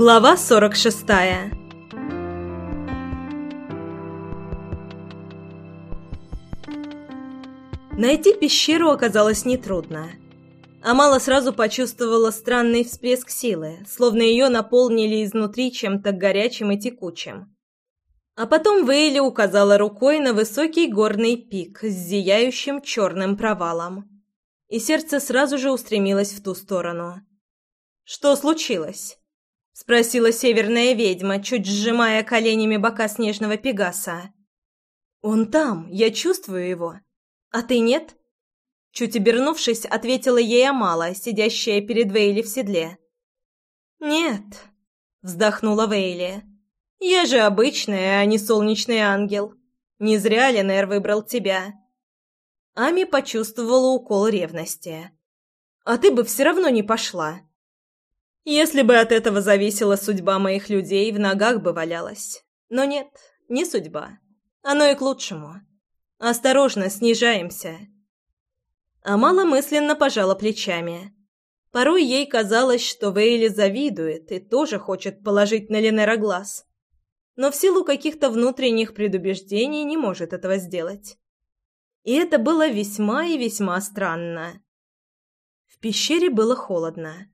Глава 46 Найти пещеру оказалось нетрудно. Амала сразу почувствовала странный всплеск силы, словно ее наполнили изнутри чем-то горячим и текучим. А потом Вейли указала рукой на высокий горный пик с зияющим черным провалом. И сердце сразу же устремилось в ту сторону. «Что случилось?» — спросила северная ведьма, чуть сжимая коленями бока снежного пегаса. «Он там, я чувствую его. А ты нет?» Чуть обернувшись, ответила ей Амала, сидящая перед Вейли в седле. «Нет», — вздохнула Вейли. «Я же обычная, а не солнечный ангел. Не зря Ленер выбрал тебя». Ами почувствовала укол ревности. «А ты бы все равно не пошла». «Если бы от этого зависела судьба моих людей, в ногах бы валялась. Но нет, не судьба. Оно и к лучшему. Осторожно, снижаемся». Амала мысленно пожала плечами. Порой ей казалось, что Вейли завидует и тоже хочет положить на Ленера глаз но в силу каких-то внутренних предубеждений не может этого сделать. И это было весьма и весьма странно. В пещере было холодно.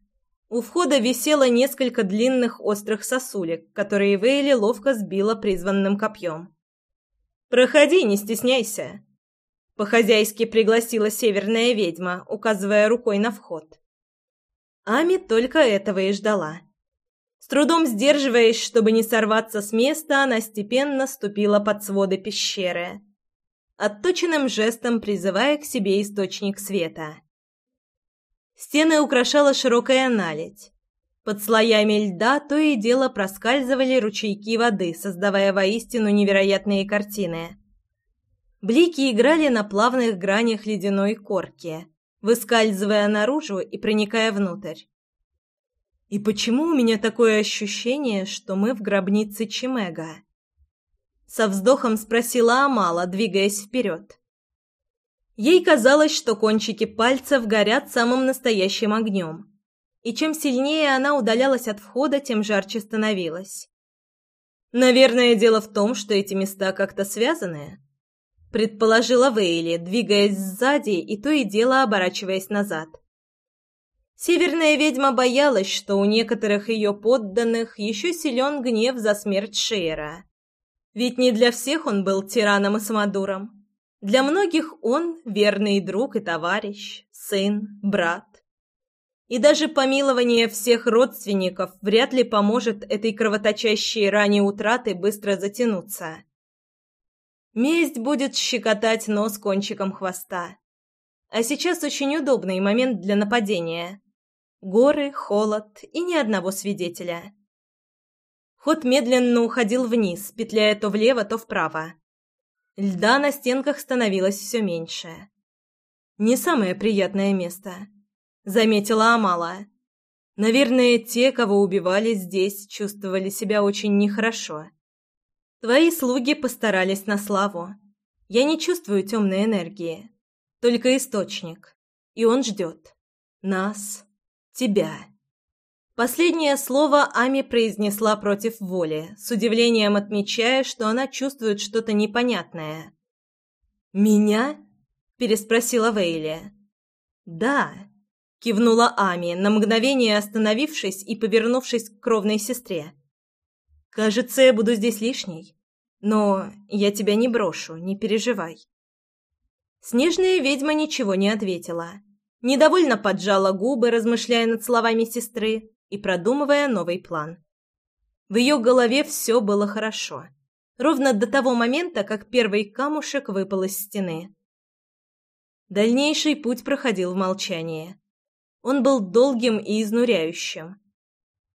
У входа висело несколько длинных острых сосулек, которые Вейли ловко сбила призванным копьем. «Проходи, не стесняйся!» По-хозяйски пригласила северная ведьма, указывая рукой на вход. Ами только этого и ждала. С трудом сдерживаясь, чтобы не сорваться с места, она степенно ступила под своды пещеры, отточенным жестом призывая к себе источник света. Стены украшала широкая наледь. Под слоями льда то и дело проскальзывали ручейки воды, создавая воистину невероятные картины. Блики играли на плавных гранях ледяной корки, выскальзывая наружу и проникая внутрь. И почему у меня такое ощущение, что мы в гробнице Чимега? Со вздохом спросила Амала, двигаясь вперед. Ей казалось, что кончики пальцев горят самым настоящим огнем. И чем сильнее она удалялась от входа, тем жарче становилась. «Наверное, дело в том, что эти места как-то связаны», — предположила Вейли, двигаясь сзади и то и дело оборачиваясь назад. Северная ведьма боялась, что у некоторых ее подданных еще силен гнев за смерть Шейра. Ведь не для всех он был тираном и самодуром. Для многих он верный друг и товарищ, сын, брат. И даже помилование всех родственников вряд ли поможет этой кровоточащей ране утраты быстро затянуться. Месть будет щекотать нос кончиком хвоста. А сейчас очень удобный момент для нападения. Горы, холод и ни одного свидетеля. Ход медленно уходил вниз, петляя то влево, то вправо. Льда на стенках становилось все меньше. «Не самое приятное место», — заметила Амала. «Наверное, те, кого убивали здесь, чувствовали себя очень нехорошо. Твои слуги постарались на славу. Я не чувствую темной энергии, только источник, и он ждет. Нас, тебя». Последнее слово Ами произнесла против воли, с удивлением отмечая, что она чувствует что-то непонятное. «Меня?» – переспросила Вейли. «Да», – кивнула Ами, на мгновение остановившись и повернувшись к кровной сестре. «Кажется, я буду здесь лишней. Но я тебя не брошу, не переживай». Снежная ведьма ничего не ответила недовольно поджала губы, размышляя над словами сестры и продумывая новый план. В ее голове все было хорошо. Ровно до того момента, как первый камушек выпал из стены. Дальнейший путь проходил в молчании. Он был долгим и изнуряющим.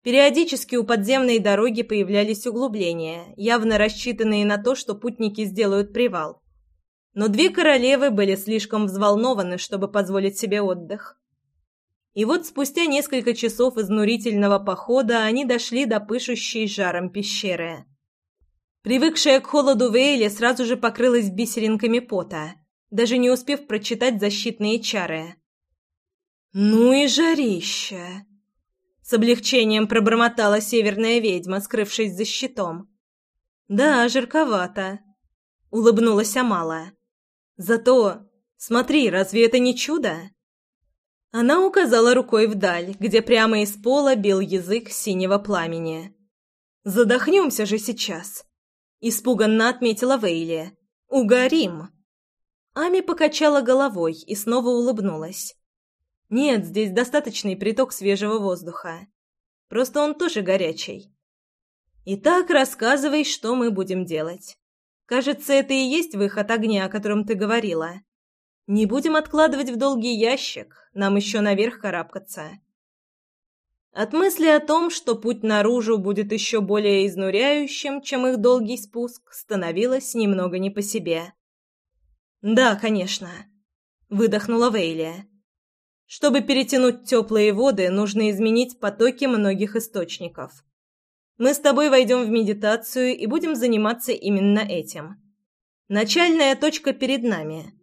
Периодически у подземной дороги появлялись углубления, явно рассчитанные на то, что путники сделают привал но две королевы были слишком взволнованы, чтобы позволить себе отдых. И вот спустя несколько часов изнурительного похода они дошли до пышущей жаром пещеры. Привыкшая к холоду Вейли сразу же покрылась бисеринками пота, даже не успев прочитать защитные чары. «Ну и жарища!» С облегчением пробормотала северная ведьма, скрывшись за щитом. «Да, жарковато», — улыбнулась Амала. «Зато, смотри, разве это не чудо?» Она указала рукой вдаль, где прямо из пола бил язык синего пламени. «Задохнемся же сейчас!» — испуганно отметила Вейли. «Угорим!» Ами покачала головой и снова улыбнулась. «Нет, здесь достаточный приток свежего воздуха. Просто он тоже горячий. Итак, рассказывай, что мы будем делать. Кажется, это и есть выход огня, о котором ты говорила. Не будем откладывать в долгий ящик, нам еще наверх карабкаться». От мысли о том, что путь наружу будет еще более изнуряющим, чем их долгий спуск, становилось немного не по себе. «Да, конечно», — выдохнула Вейли. «Чтобы перетянуть теплые воды, нужно изменить потоки многих источников. Мы с тобой войдем в медитацию и будем заниматься именно этим. Начальная точка перед нами».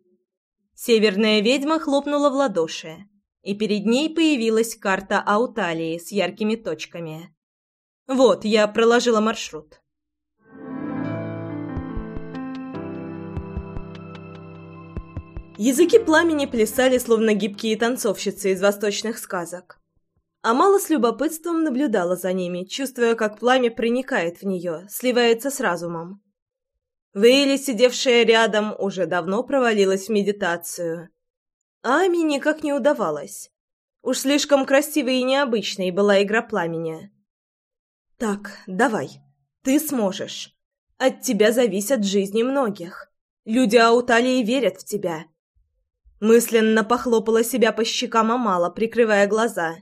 Северная ведьма хлопнула в ладоши, и перед ней появилась карта Ауталии с яркими точками. «Вот, я проложила маршрут». Языки пламени плясали, словно гибкие танцовщицы из восточных сказок. Амала с любопытством наблюдала за ними, чувствуя, как пламя проникает в нее, сливается с разумом. Вейли, сидевшая рядом, уже давно провалилась в медитацию. Ами никак не удавалось. Уж слишком красивой и необычной была игра пламени. «Так, давай. Ты сможешь. От тебя зависят жизни многих. Люди Ауталии верят в тебя. Мысленно похлопала себя по щекам Амала, прикрывая глаза.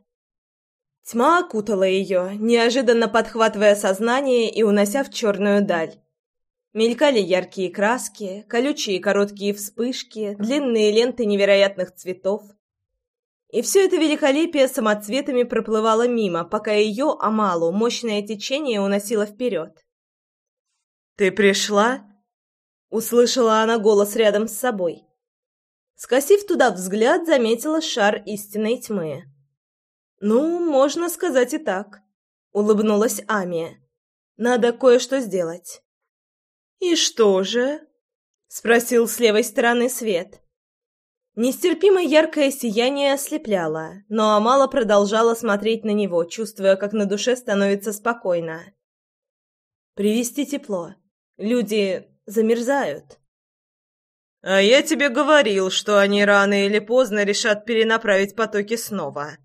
Тьма окутала ее, неожиданно подхватывая сознание и унося в черную даль. Мелькали яркие краски, колючие короткие вспышки, длинные ленты невероятных цветов. И все это великолепие самоцветами проплывало мимо, пока ее, Амалу, мощное течение уносило вперед. «Ты пришла?» — услышала она голос рядом с собой. Скосив туда взгляд, заметила шар истинной тьмы. «Ну, можно сказать и так», — улыбнулась Ами. «Надо кое-что сделать». «И что же?» — спросил с левой стороны свет. Нестерпимо яркое сияние ослепляло, но Амала продолжала смотреть на него, чувствуя, как на душе становится спокойно. «Привести тепло. Люди замерзают». «А я тебе говорил, что они рано или поздно решат перенаправить потоки снова».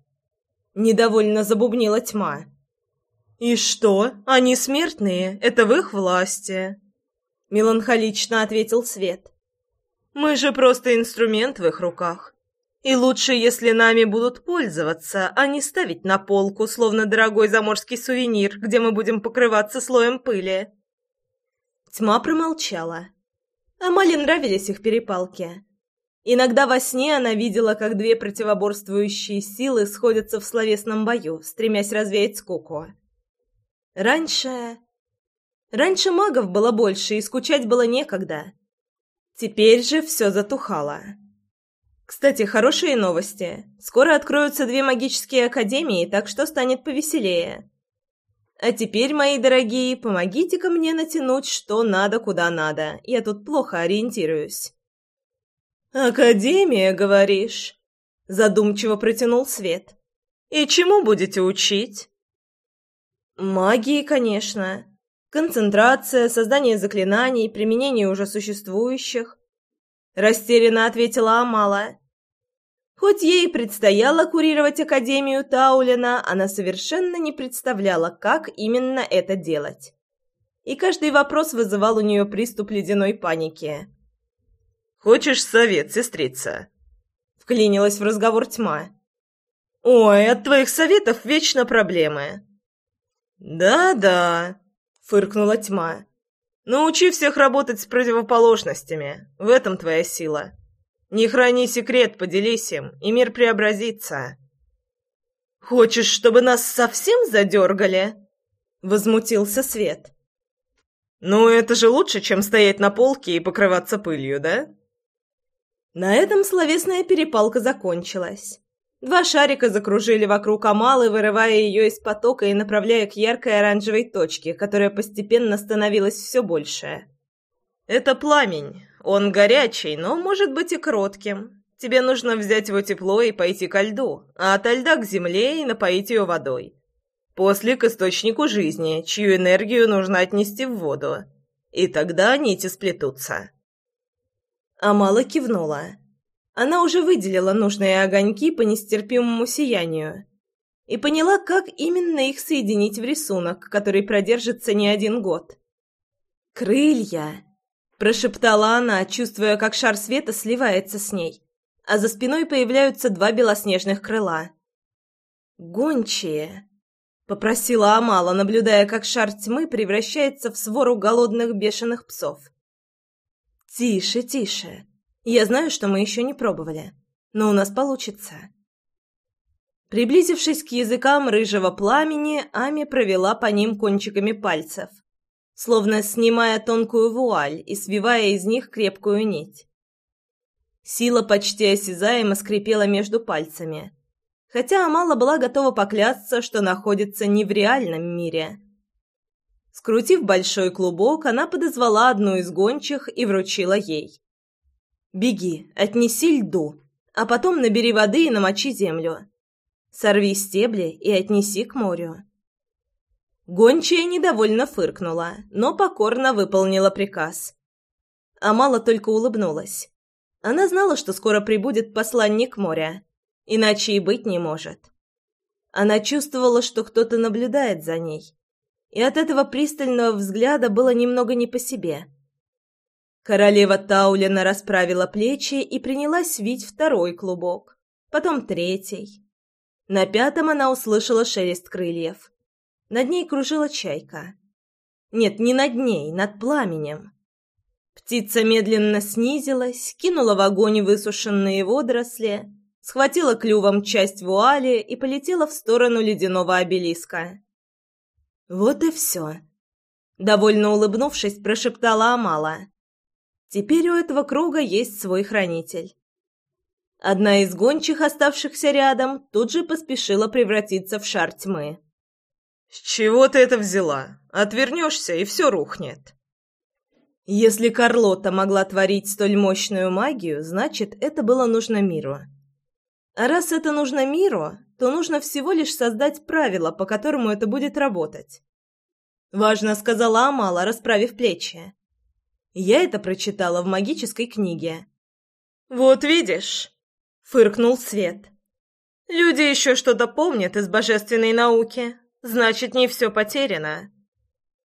Недовольно забубнила тьма. «И что? Они смертные. Это в их власти». Меланхолично ответил Свет. «Мы же просто инструмент в их руках. И лучше, если нами будут пользоваться, а не ставить на полку, словно дорогой заморский сувенир, где мы будем покрываться слоем пыли». Тьма промолчала. Амале нравились их перепалки. Иногда во сне она видела, как две противоборствующие силы сходятся в словесном бою, стремясь развеять скуку. Раньше... Раньше магов было больше, и скучать было некогда. Теперь же все затухало. Кстати, хорошие новости. Скоро откроются две магические академии, так что станет повеселее. А теперь, мои дорогие, помогите-ка мне натянуть, что надо, куда надо. Я тут плохо ориентируюсь. «Академия, говоришь?» Задумчиво протянул Свет. «И чему будете учить?» «Магии, конечно. Концентрация, создание заклинаний, применение уже существующих». Растерянно ответила Амала. Хоть ей предстояло курировать Академию Таулина, она совершенно не представляла, как именно это делать. И каждый вопрос вызывал у нее приступ ледяной паники. «Хочешь совет, сестрица?» Вклинилась в разговор тьма. «Ой, от твоих советов вечно проблемы». «Да-да», — фыркнула тьма. «Научи всех работать с противоположностями. В этом твоя сила». Не храни секрет, поделись им, и мир преобразится. Хочешь, чтобы нас совсем задергали? Возмутился Свет. Ну, это же лучше, чем стоять на полке и покрываться пылью, да? На этом словесная перепалка закончилась. Два шарика закружили вокруг Амалы, вырывая ее из потока и направляя к яркой оранжевой точке, которая постепенно становилась все больше. «Это пламень. Он горячий, но может быть и кротким. Тебе нужно взять его тепло и пойти ко льду, а от льда к земле и напоить ее водой. После к источнику жизни, чью энергию нужно отнести в воду. И тогда нити сплетутся». Амала кивнула. Она уже выделила нужные огоньки по нестерпимому сиянию и поняла, как именно их соединить в рисунок, который продержится не один год. «Крылья!» – прошептала она, чувствуя, как шар света сливается с ней, а за спиной появляются два белоснежных крыла. «Гончие!» – попросила Амала, наблюдая, как шар тьмы превращается в свору голодных бешеных псов. «Тише, тише!» Я знаю, что мы еще не пробовали, но у нас получится. Приблизившись к языкам рыжего пламени, Ами провела по ним кончиками пальцев, словно снимая тонкую вуаль и свивая из них крепкую нить. Сила почти осязаемо скрипела между пальцами, хотя Амала была готова поклясться, что находится не в реальном мире. Скрутив большой клубок, она подозвала одну из гончих и вручила ей. Беги, отнеси льду, а потом набери воды и намочи землю. Сорви стебли и отнеси к морю. Гончая недовольно фыркнула, но покорно выполнила приказ. Амала только улыбнулась. Она знала, что скоро прибудет посланник моря, иначе и быть не может. Она чувствовала, что кто-то наблюдает за ней, и от этого пристального взгляда было немного не по себе – Королева Таулина расправила плечи и принялась вить второй клубок, потом третий. На пятом она услышала шелест крыльев. Над ней кружила чайка. Нет, не над ней, над пламенем. Птица медленно снизилась, кинула в огонь высушенные водоросли, схватила клювом часть вуали и полетела в сторону ледяного обелиска. «Вот и все», — довольно улыбнувшись, прошептала Амала. Теперь у этого круга есть свой хранитель. Одна из гончих, оставшихся рядом, тут же поспешила превратиться в шар тьмы. «С чего ты это взяла? Отвернешься, и все рухнет». Если Карлота могла творить столь мощную магию, значит, это было нужно миру. А раз это нужно миру, то нужно всего лишь создать правила, по которому это будет работать. Важно, сказала Амала, расправив плечи. Я это прочитала в магической книге. «Вот видишь», — фыркнул Свет. «Люди еще что-то помнят из божественной науки. Значит, не все потеряно.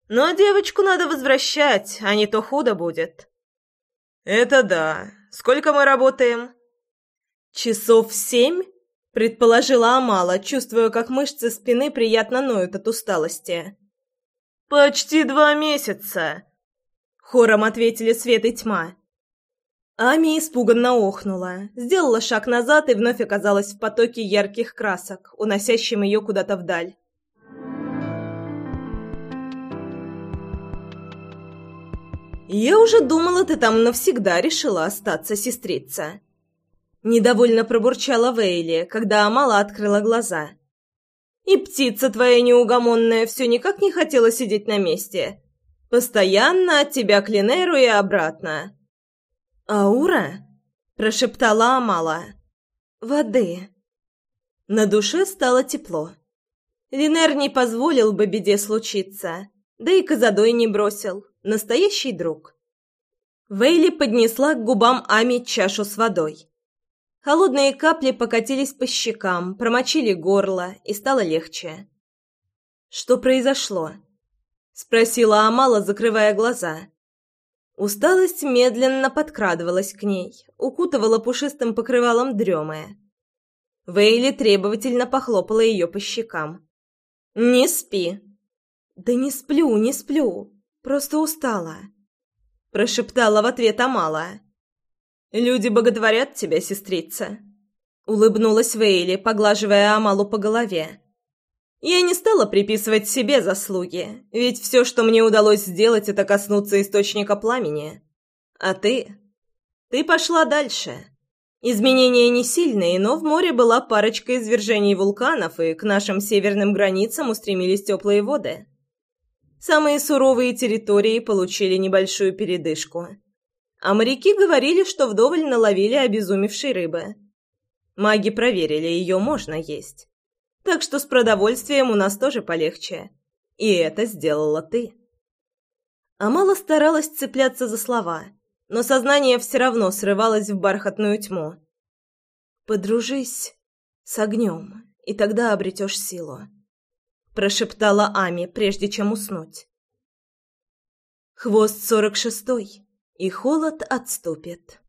Но девочку надо возвращать, а не то худо будет». «Это да. Сколько мы работаем?» «Часов семь?» — предположила Амала, чувствуя, как мышцы спины приятно ноют от усталости. «Почти два месяца!» Хором ответили свет и тьма. Ами испуганно охнула, сделала шаг назад и вновь оказалась в потоке ярких красок, уносящем ее куда-то вдаль. «Я уже думала, ты там навсегда решила остаться, сестрица». Недовольно пробурчала Вейли, когда Амала открыла глаза. «И птица твоя неугомонная все никак не хотела сидеть на месте. Постоянно от тебя к Линеру и обратно». «Аура?» – прошептала Амала. «Воды». На душе стало тепло. Линер не позволил бы беде случиться, да и Казадой не бросил. Настоящий друг. Вейли поднесла к губам Ами чашу с водой. Холодные капли покатились по щекам, промочили горло, и стало легче. Что произошло? — спросила Амала, закрывая глаза. Усталость медленно подкрадывалась к ней, укутывала пушистым покрывалом дремая. Вейли требовательно похлопала ее по щекам. «Не спи!» «Да не сплю, не сплю, просто устала», — прошептала в ответ Амала. «Люди боготворят тебя, сестрица», — улыбнулась Вейли, поглаживая Амалу по голове. Я не стала приписывать себе заслуги, ведь все, что мне удалось сделать, это коснуться источника пламени. А ты? Ты пошла дальше. Изменения не сильные, но в море была парочка извержений вулканов, и к нашим северным границам устремились теплые воды. Самые суровые территории получили небольшую передышку. А моряки говорили, что вдоволь наловили обезумевшей рыбы. Маги проверили, ее можно есть. Так что с продовольствием у нас тоже полегче. И это сделала ты. Амала старалась цепляться за слова, но сознание все равно срывалось в бархатную тьму. «Подружись с огнем, и тогда обретешь силу», — прошептала Ами, прежде чем уснуть. «Хвост сорок шестой, и холод отступит».